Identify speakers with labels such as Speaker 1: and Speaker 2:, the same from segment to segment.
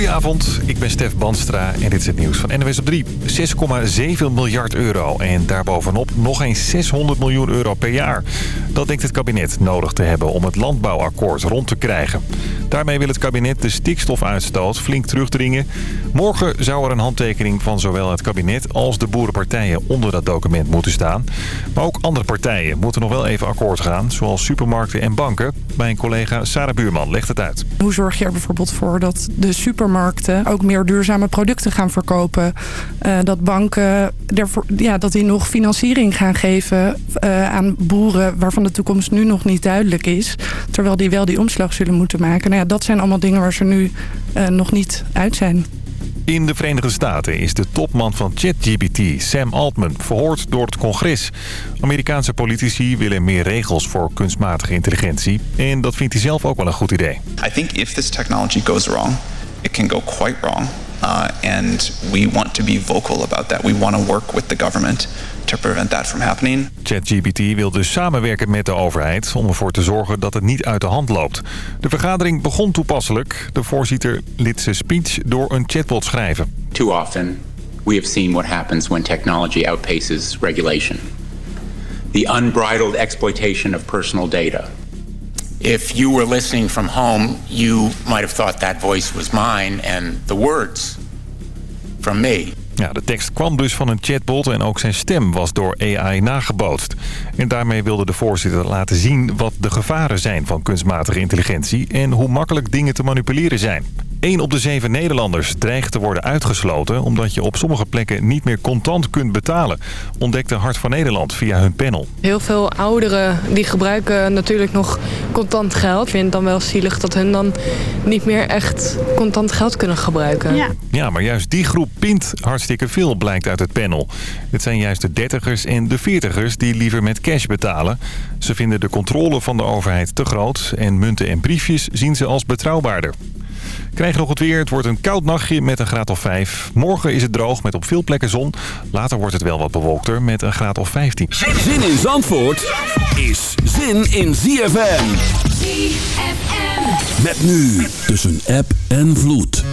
Speaker 1: Goedenavond, ik ben Stef Banstra en dit is het nieuws van NWS op 3. 6,7 miljard euro en daarbovenop nog eens 600 miljoen euro per jaar. Dat denkt het kabinet nodig te hebben om het landbouwakkoord rond te krijgen. Daarmee wil het kabinet de stikstofuitstoot flink terugdringen. Morgen zou er een handtekening van zowel het kabinet als de boerenpartijen onder dat document moeten staan. Maar ook andere partijen moeten nog wel even akkoord gaan, zoals supermarkten en banken. Mijn collega Sarah Buurman legt het uit.
Speaker 2: Hoe zorg je er bijvoorbeeld voor dat de supermarkten ook meer duurzame producten gaan verkopen? Uh, dat banken ervoor, ja, dat die nog financiering gaan geven uh, aan boeren waarvan de toekomst nu nog niet duidelijk is. Terwijl die wel die omslag zullen moeten maken. Nou ja, dat zijn allemaal dingen waar ze nu uh, nog niet uit zijn.
Speaker 1: In de Verenigde Staten is de topman van ChatGPT, Sam Altman, verhoord door het congres. Amerikaanse politici willen meer regels voor kunstmatige intelligentie. En dat vindt hij zelf ook wel een goed idee.
Speaker 3: I think if this technology goes wrong, it can go quite wrong. Uh, and we want to be vocal about that. We want to work with the government to prevent that from happening.
Speaker 1: ChatGPT wil dus samenwerken met de overheid om ervoor te zorgen dat het niet uit de hand loopt. De vergadering begon toepasselijk. De voorzitter liet zijn speech door een chatbot schrijven.
Speaker 4: Too often we have seen what happens when technology outpaces regulation. The unbridled exploitation of personal data. If you were listening from home, you might have thought that voice was mine and the words from me.
Speaker 1: Ja, de tekst kwam dus van een chatbot en ook zijn stem was door AI nagebootst. En daarmee wilde de voorzitter laten zien wat de gevaren zijn van kunstmatige intelligentie... en hoe makkelijk dingen te manipuleren zijn. 1 op de 7 Nederlanders dreigt te worden uitgesloten... omdat je op sommige plekken niet meer contant kunt betalen... ontdekte Hart van Nederland via hun panel.
Speaker 5: Heel veel ouderen die gebruiken natuurlijk nog contant geld. Ik vind het dan wel zielig dat hun dan niet meer echt contant geld kunnen gebruiken.
Speaker 1: Ja, ja maar juist die groep pint hartstikke veel, blijkt uit het panel. Het zijn juist de dertigers en de veertigers die liever met cash betalen. Ze vinden de controle van de overheid te groot... en munten en briefjes zien ze als betrouwbaarder. Krijg nog het weer. Het wordt een koud nachtje met een graad of 5. Morgen is het droog met op veel plekken zon. Later wordt het wel wat bewolkter met een graad of 15.
Speaker 6: Zin in Zandvoort is zin in ZFM. ZFM. Met nu tussen app en vloed.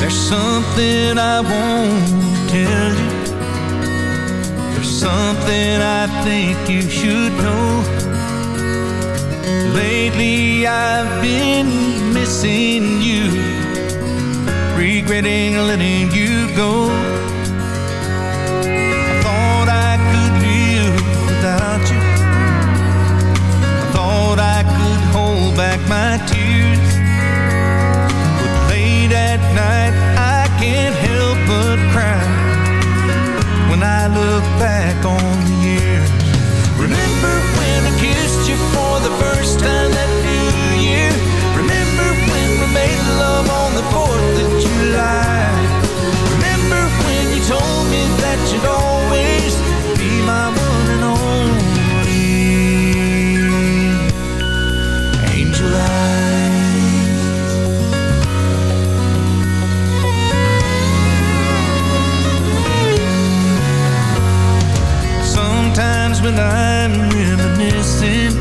Speaker 7: There's something I won't tell you something I think you should know. Lately I've been missing you Regretting letting you go. I thought I could live without you. I thought I could hold back my tears. But late at night Look back on the years. Remember when I kissed you for the first time that new year? Remember when we made love on the 4th of July? Remember when you told me that you'd when I'm reminiscing.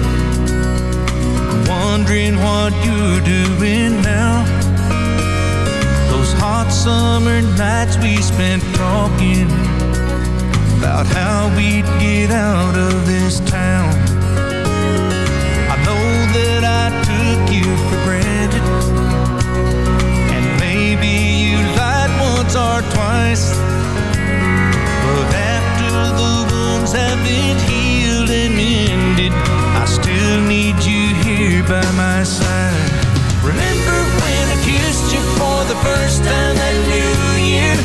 Speaker 7: Wondering what you're doing now. Those hot summer nights we spent talking About how we'd get out of this town. I know that I took you for granted And maybe you lied once or twice have been healed and mended I still need you here by my side. Remember when I kissed you for the first time that new year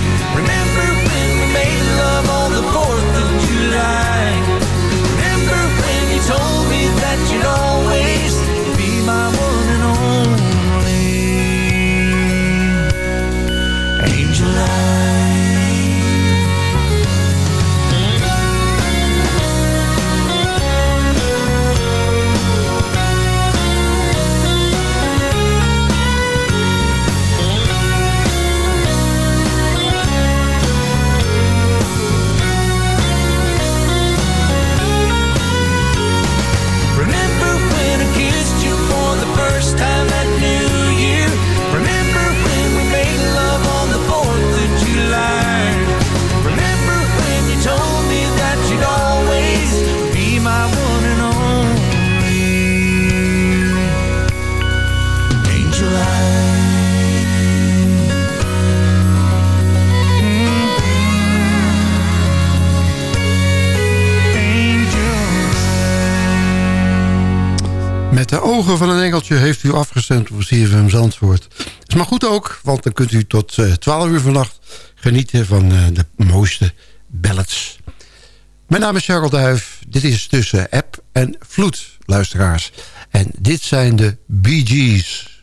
Speaker 8: De ogen van een engeltje heeft u afgestemd op CFM Zandvoort. Is maar goed ook, want dan kunt u tot uh, 12 uur vannacht genieten van uh, de mooiste ballads. Mijn naam is Charles Duif. Dit is tussen app en vloed, luisteraars. En dit zijn de Bee Gees.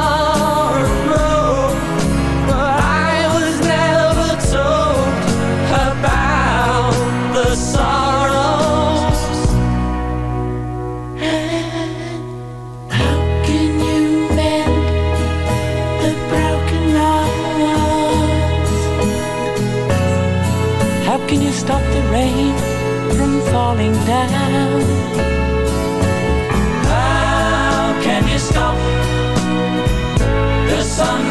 Speaker 9: Falling down. How can you stop the sun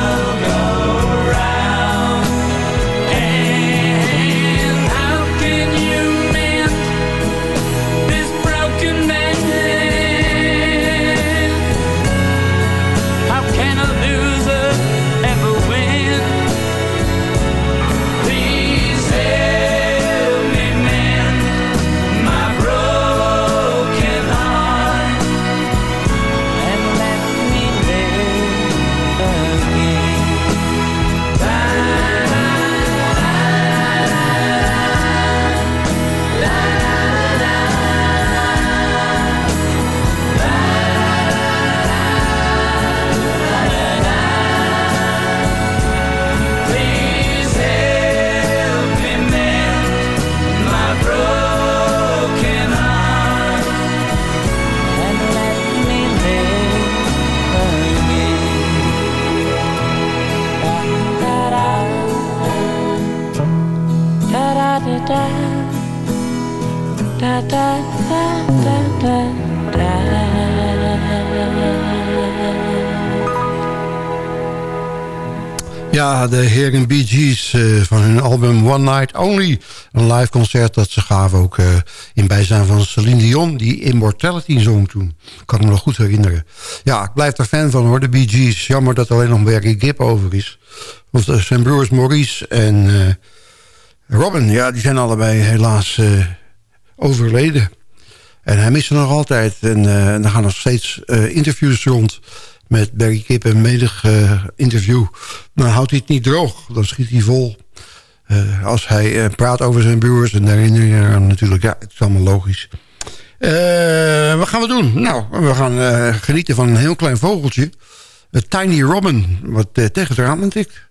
Speaker 8: De heren Bee Gees uh, van hun album One Night Only. Een live concert dat ze gaven ook uh, in bijzijn van Celine Dion... die Immortality zong toen. Kan me nog goed herinneren. Ja, ik blijf er fan van hoor, de Bee Gees. Jammer dat er alleen nog Barry Gibb over is. Want uh, zijn broers Maurice en Robin... ja, die zijn allebei helaas overleden. En hij mist ze nog altijd. En er gaan nog steeds interviews rond met Barry Kip een medig uh, interview. Dan houdt hij het niet droog. Dan schiet hij vol. Uh, als hij uh, praat over zijn broers en herinneringen natuurlijk. Ja, het is allemaal logisch. wat gaan we doen? Nou, we gaan genieten van een heel klein vogeltje. Tiny Robin, wat tegen het raam tikt.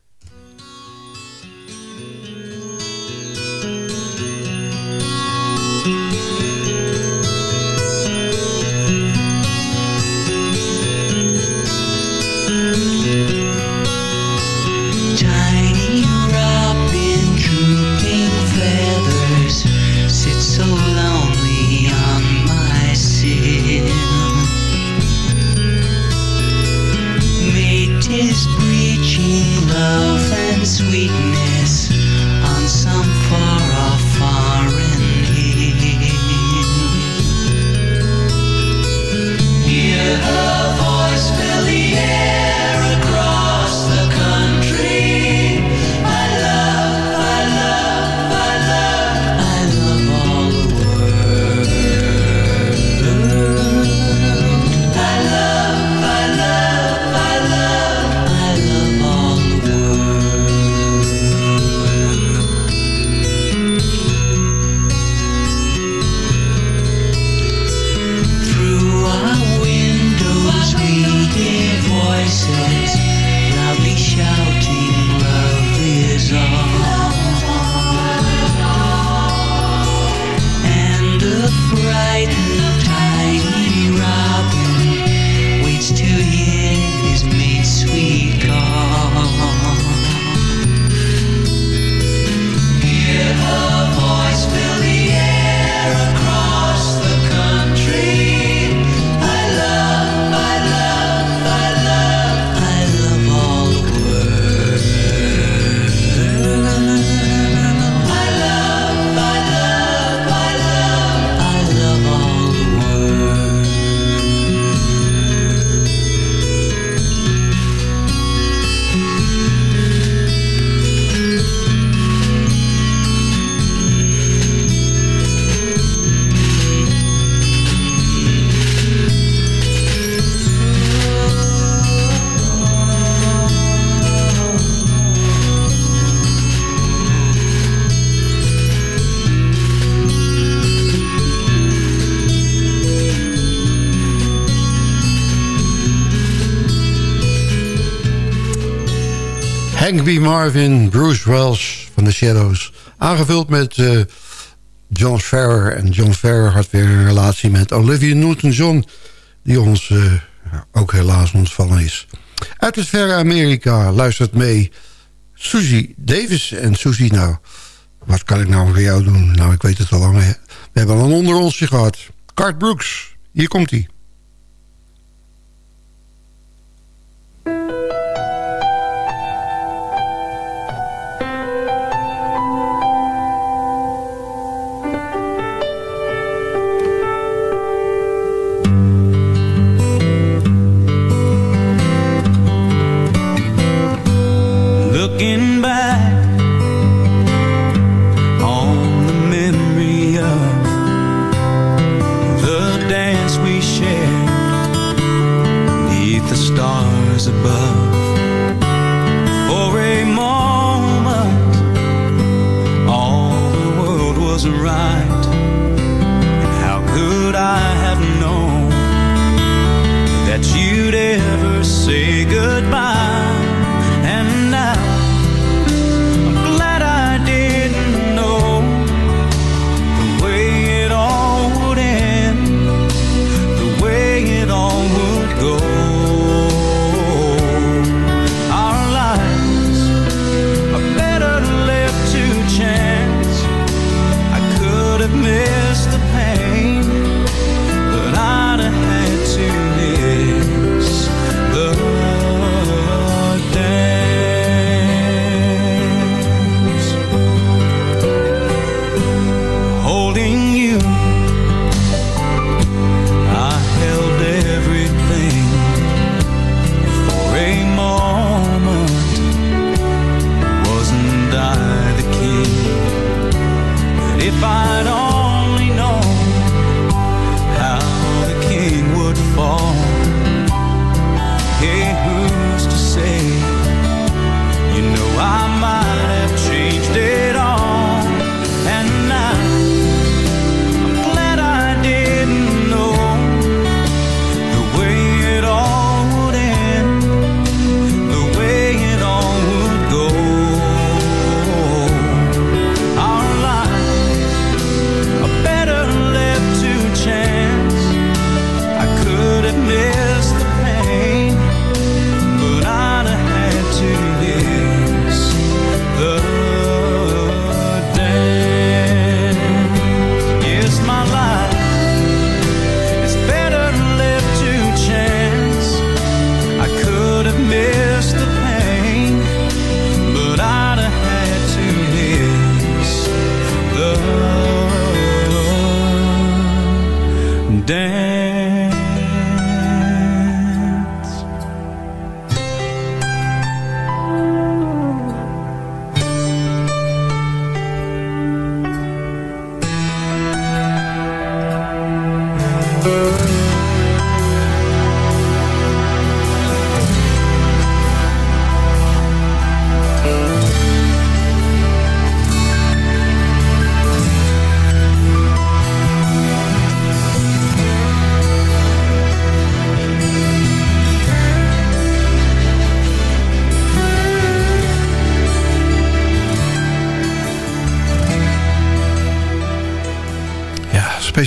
Speaker 8: Marvin, Bruce Welsh van The Shadows. Aangevuld met eh, John Ferrer. En John Ferrer had weer een relatie met Olivia Newton-John... die ons eh, ook helaas ontvallen is. Uit het verre Amerika luistert mee Susie Davis. En Susie, nou, wat kan ik nou voor jou doen? Nou, ik weet het al lang. We hebben al een onder onsje gehad. Cart Brooks, hier komt hij.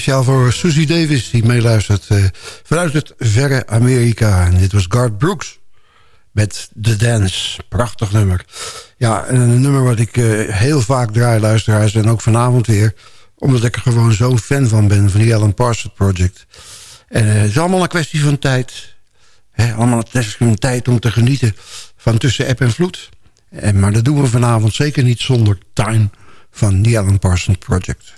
Speaker 10: Speciaal voor Susie Davis, die meeluistert eh, vanuit het verre Amerika. En dit was Garth Brooks met The Dance. Prachtig nummer. Ja, en een nummer wat ik eh, heel vaak draai, luisteraars, en ook vanavond weer. Omdat ik er gewoon zo'n fan van ben, van die Alan Parsons Project. En eh, het is allemaal een kwestie van tijd. Allemaal een kwestie van tijd om te genieten van tussen app en vloed. En, maar dat doen we vanavond zeker niet zonder Time van The Alan Parsons Project.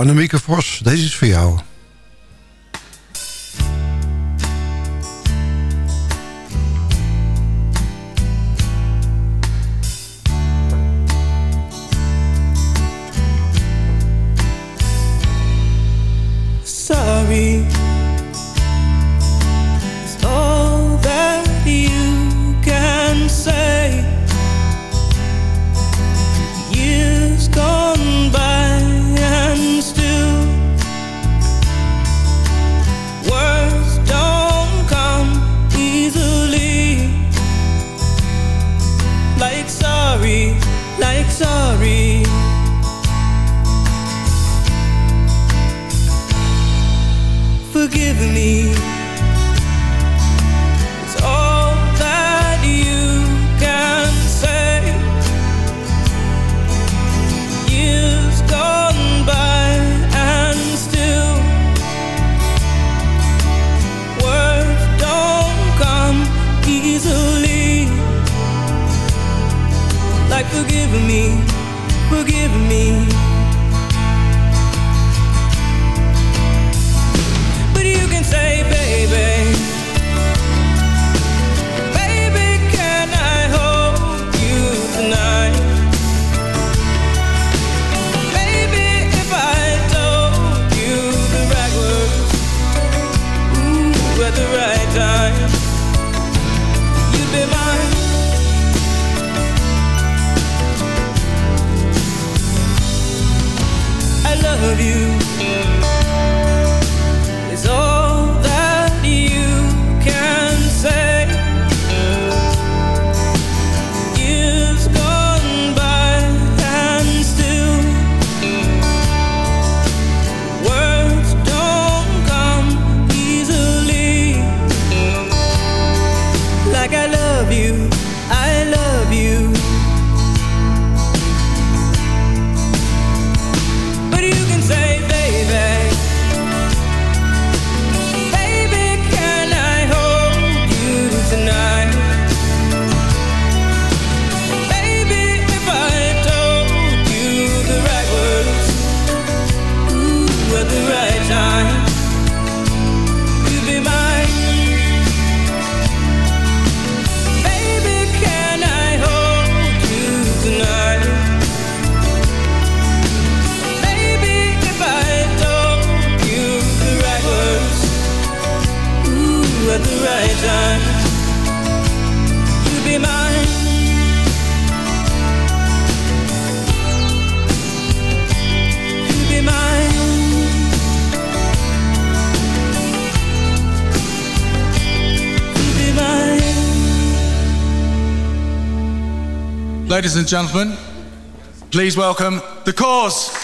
Speaker 11: Annemieke Vos, deze is voor jou.
Speaker 12: and
Speaker 13: gentlemen, please welcome The Cause.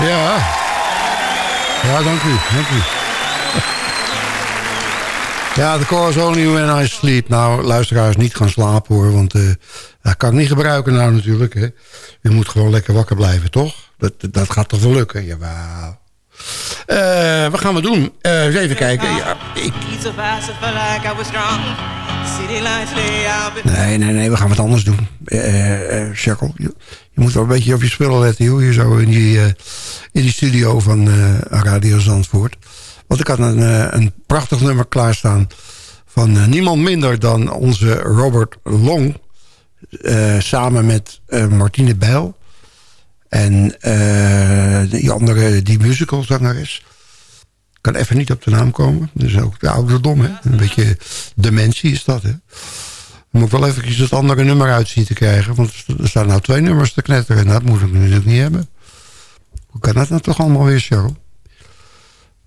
Speaker 8: Ja. Ja, dank u. Dank u. Ja, de chorus only when I sleep. Nou, luisteraars, niet gaan slapen hoor. Want eh, dat kan ik niet gebruiken nou natuurlijk. Hè. Je moet gewoon lekker wakker blijven, toch? Dat, dat gaat toch wel lukken? Jawel. Eh wat gaan we doen? Eens even kijken. Ja, ik... Nee, nee, nee, we gaan wat anders doen. Eh Sheryl, je, moet wel een beetje op je spullen letten, joh. Hier zo in die, in die studio van Radio Zandvoort. Want ik had een, een prachtig nummer klaarstaan... van niemand minder dan onze Robert Long... samen met Martine Bijl... en die andere, die musicalzangeres... Ik kan even niet op de naam komen. Dat is ook de ouderdom, hè. Een beetje dementie is dat, hè. Dan moet ik wel eventjes het andere nummer uitzien te krijgen. Want er staan nou twee nummers te knetteren. En dat moet ik natuurlijk niet hebben. Hoe kan dat nou toch allemaal weer, Cheryl?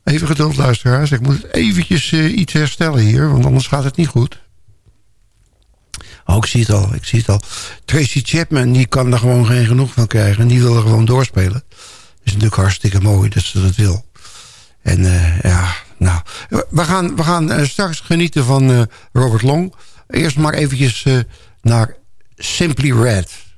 Speaker 8: Even geduld, luisteraars. Ik moet eventjes eh, iets herstellen hier. Want anders gaat het niet goed. Oh, ik zie het al. Ik zie het al. Tracy Chapman, die kan er gewoon geen genoeg van krijgen. En die wil er gewoon doorspelen. is natuurlijk hartstikke mooi dat ze dat wil. En eh, ja, nou... We gaan, we gaan eh, straks genieten van eh, Robert Long. Eerst maar eventjes naar Simply Red.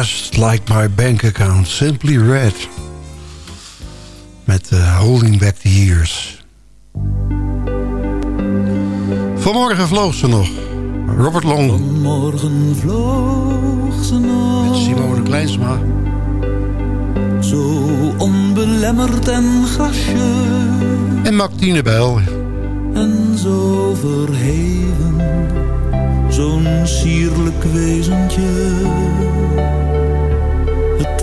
Speaker 8: Just like my bank account, simply red. Met eh, Holding Back the Years. Vanmorgen vloog ze nog. Robert Long.
Speaker 14: Vanmorgen vloog ze nog.
Speaker 8: Met Simone Kleinsma.
Speaker 14: Zo onbelemmerd en gracieus.
Speaker 8: En Martine Bijl.
Speaker 14: En zo verheven. Zo'n sierlijk wezentje.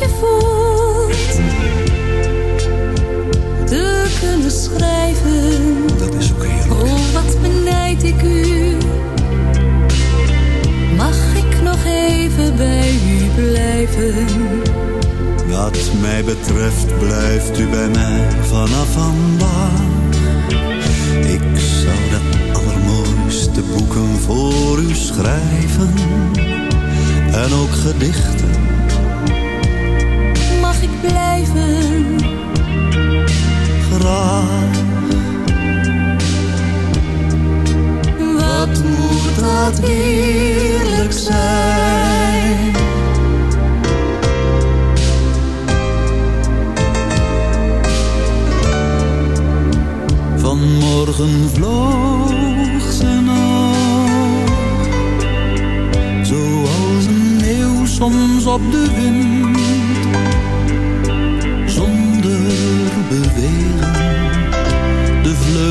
Speaker 15: je voelt. Te kunnen schrijven.
Speaker 8: Dat is ook heerlijk.
Speaker 15: Oh, wat benijd ik u. Mag ik nog even bij u blijven?
Speaker 14: Wat mij betreft blijft u bij mij vanaf vandaag. Ik zou de allermooiste boeken voor u schrijven. En ook gedichten.
Speaker 15: Wat moet dat heerlijk zijn?
Speaker 14: Vanmorgen vloog ze nog. Zoals een eeuw soms op de wind. Zonder bewegen.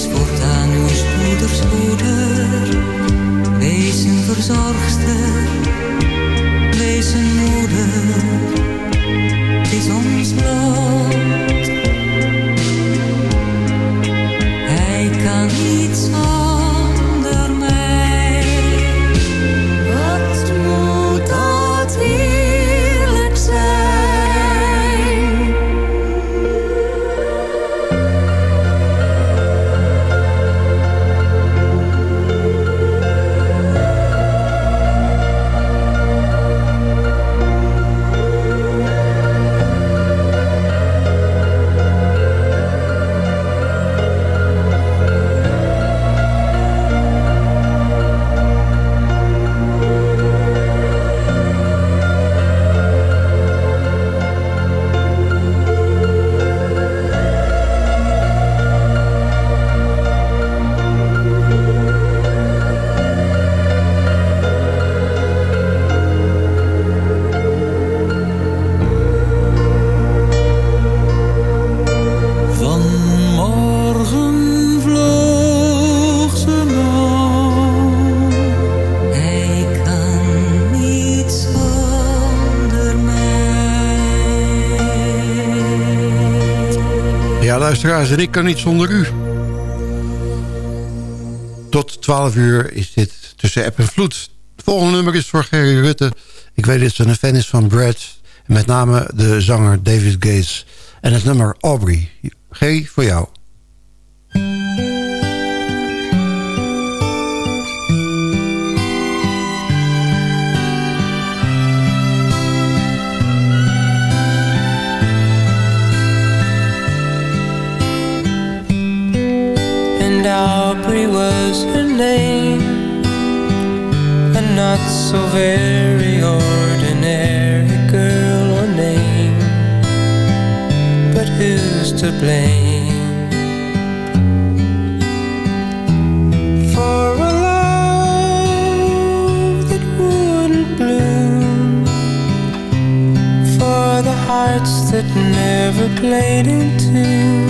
Speaker 15: Wees voortaan uw spoeders moeder. Wees een verzorgster,
Speaker 8: luisteraars en ik kan niet zonder u. Tot 12 uur is dit tussen app en vloed. Het volgende nummer is voor Gerry Rutte. Ik weet dat ze een fan is van Brad. Met name de zanger David Gates. En het nummer Aubrey. G voor jou.
Speaker 16: Aubrey was her name A not so very ordinary girl or name But who's to blame? For a love that wouldn't bloom For the hearts that never played in tune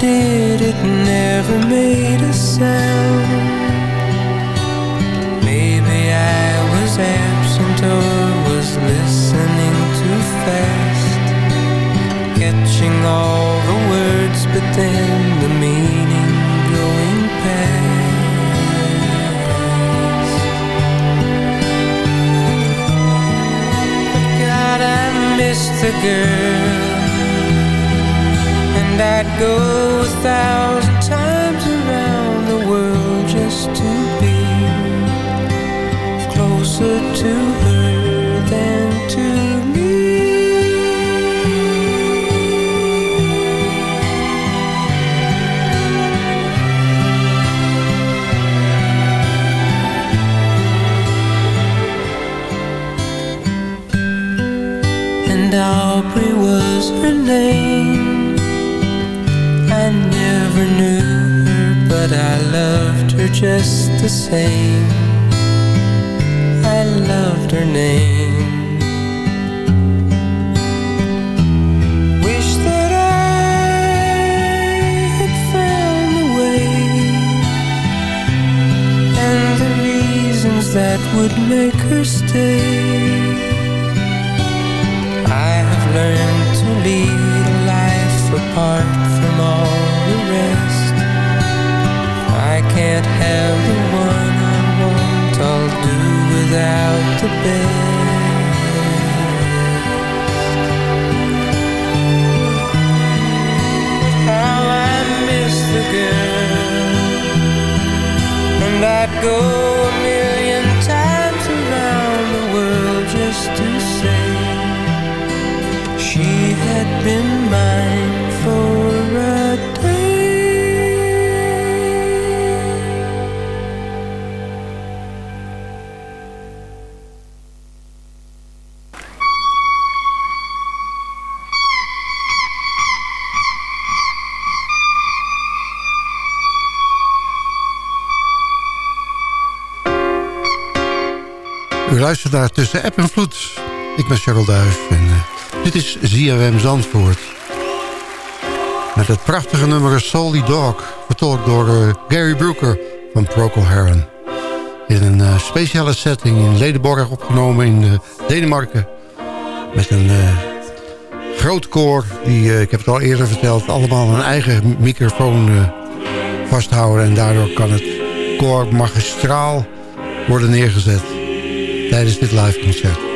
Speaker 16: Did, it never made a sound. Maybe I was absent or was listening too fast, catching all the words, but then the meaning going past. But God, I miss the girl, and I'd go same.
Speaker 8: Tussen App en Vloed. Ik ben Cheryl Duif en eh, dit is ZFM Zandvoort. Met het prachtige nummer Solly Dog. Vertolkt door eh, Gary Brooker van Procol Harum. In een eh, speciale setting in Ledenborg opgenomen in Denemarken. Met een groot koor die, ik heb het al eerder verteld... allemaal een eigen microfoon vasthouden. En daardoor kan het koor magistraal worden neergezet tijdens dit live concert.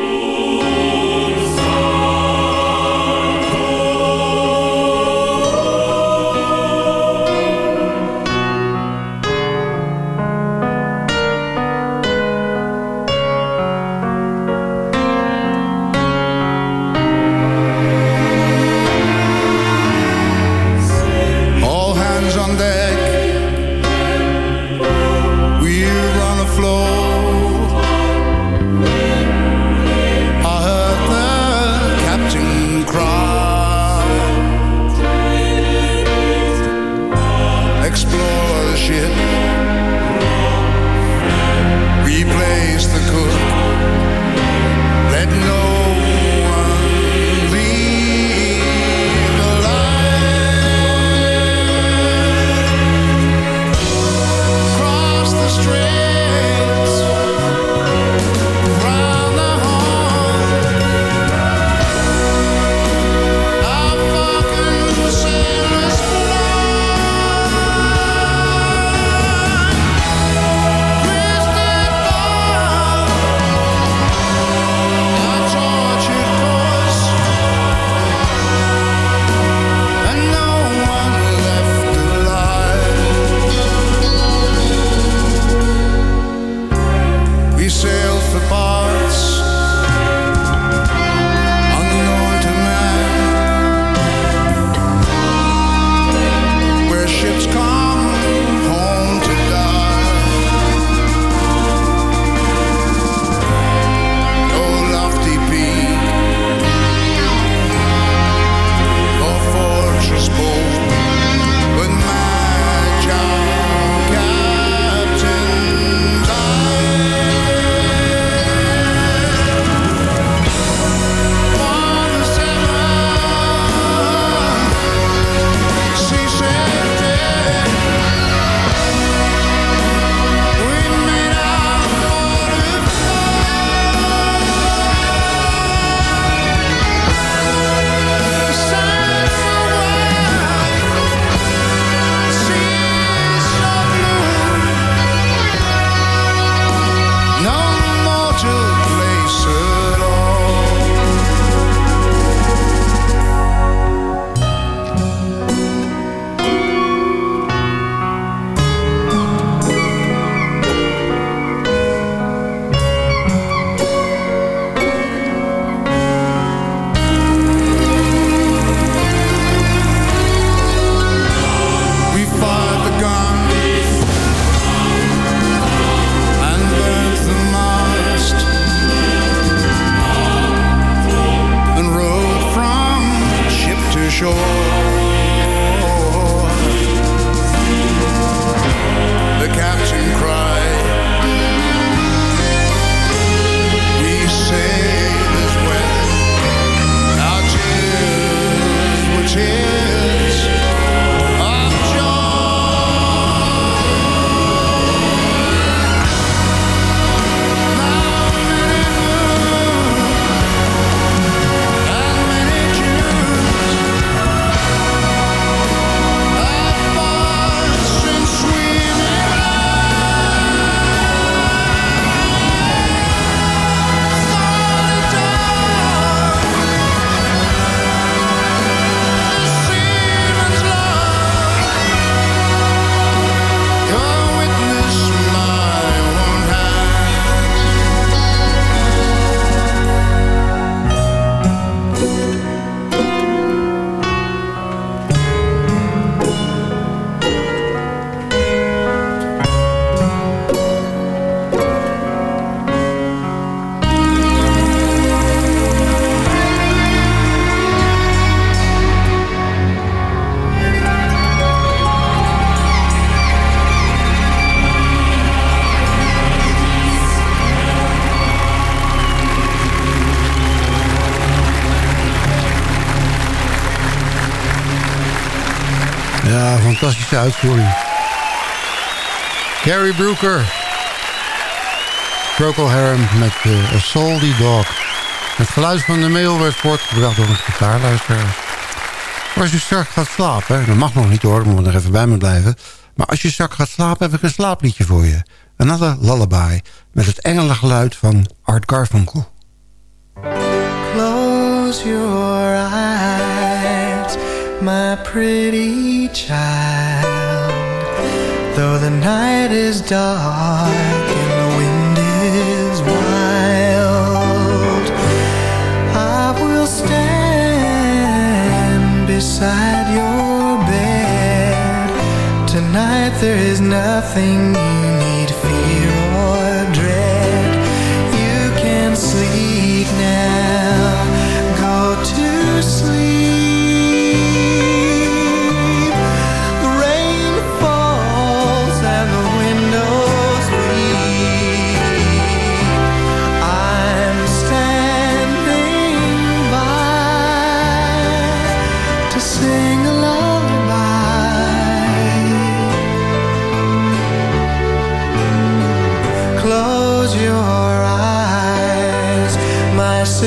Speaker 8: Gary Brooker. Procol Harum met uh, A Salty Dog. Het geluid van de mail werd voortgebracht door een gitaarluisteraar. Als je straks gaat slapen, dat mag nog niet hoor, moet er even bij me blijven. Maar als je straks gaat slapen, heb ik een slaapliedje voor je. Another Lullaby met het engelengeluid van Art Garfunkel.
Speaker 17: Close your eyes, my pretty child. The night is dark and the wind is wild, I will stand beside your bed. Tonight there is nothing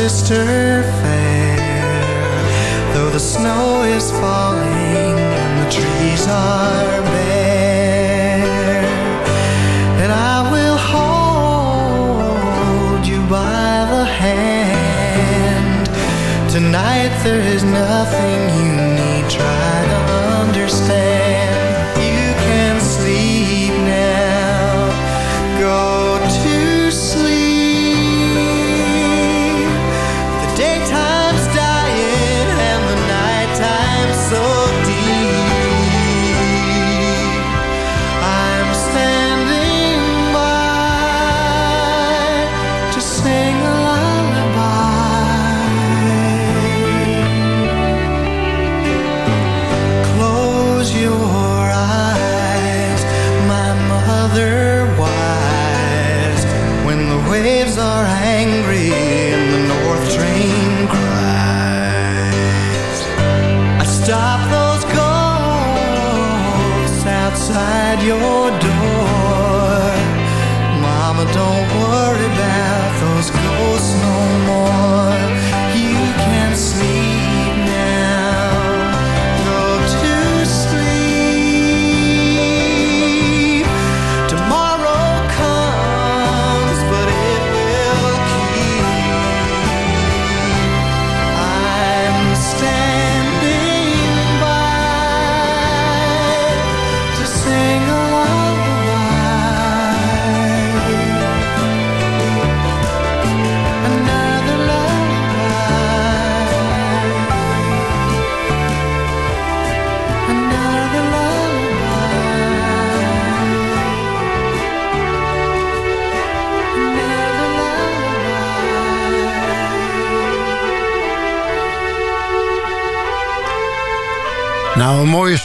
Speaker 17: sister fair. Though the snow is falling and the trees are bare, and I will hold you by the hand. Tonight there is nothing you need try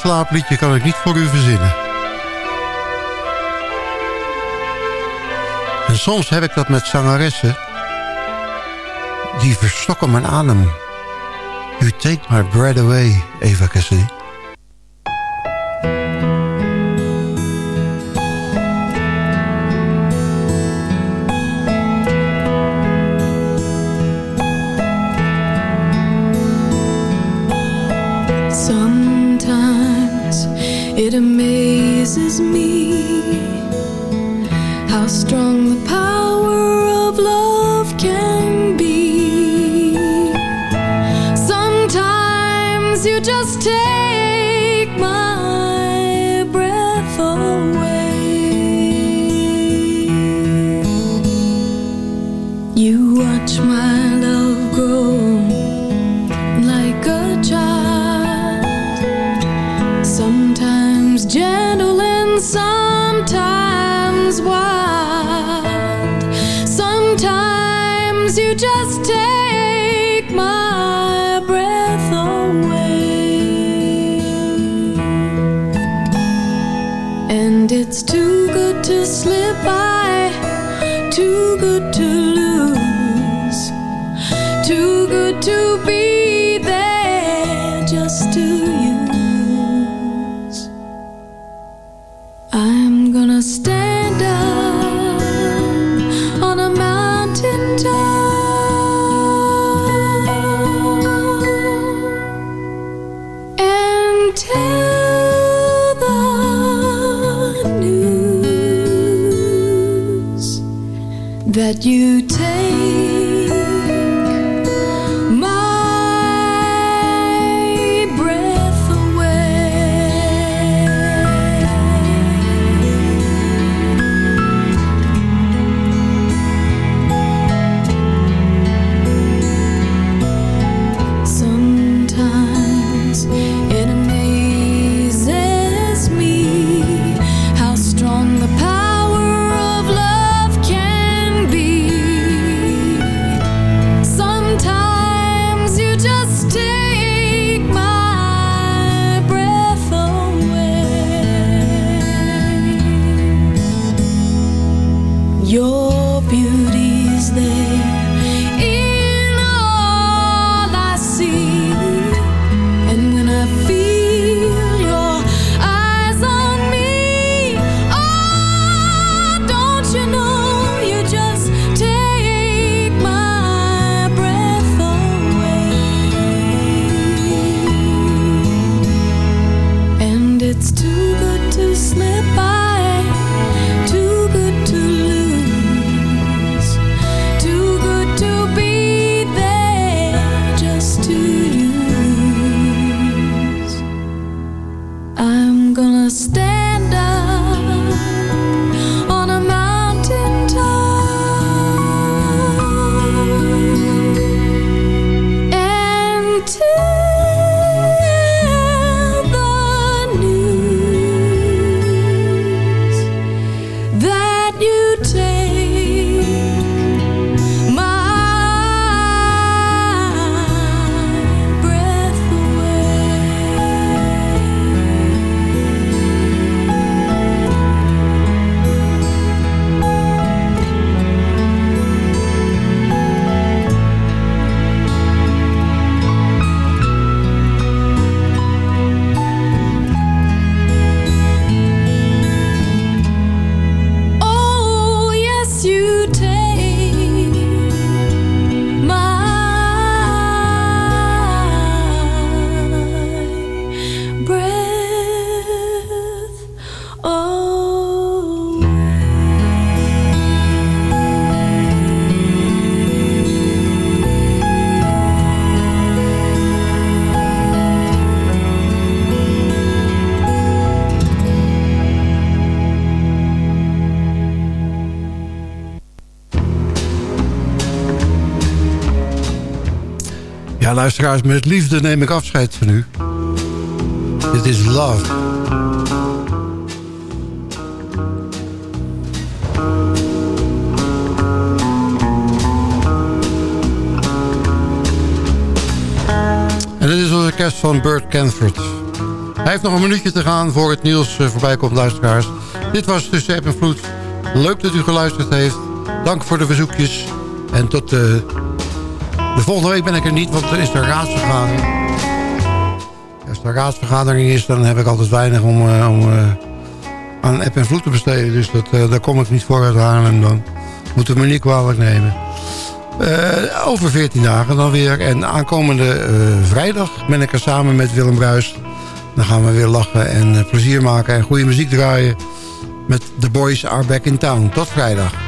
Speaker 8: slaapliedje kan ik niet voor u verzinnen. En soms heb ik dat met zangeressen. Die verstokken mijn adem. You take my breath away, Eva Cassidy. Ja, luisteraars, met liefde neem ik afscheid van u. Dit is Love. En dit is onze kerst van Burt Canford. Hij heeft nog een minuutje te gaan voor het nieuws eh, voorbij komt, luisteraars. Dit was Tussen App. Leuk dat u geluisterd heeft. Dank voor de verzoekjes. En tot eh, de volgende week ben ik er niet, want er is de raadsvergadering. Als er raadsvergadering is, dan heb ik altijd weinig om, eh, om eh, aan app en vloed te besteden. Dus dat, eh, daar kom ik niet voor uit Haarlem dan. Moeten we me niet kwalijk nemen. Over 14 dagen dan weer. En aankomende vrijdag ben ik er samen met Willem Bruis. Dan gaan we weer lachen en plezier maken en goede muziek draaien. Met The Boys Are Back in Town. Tot vrijdag.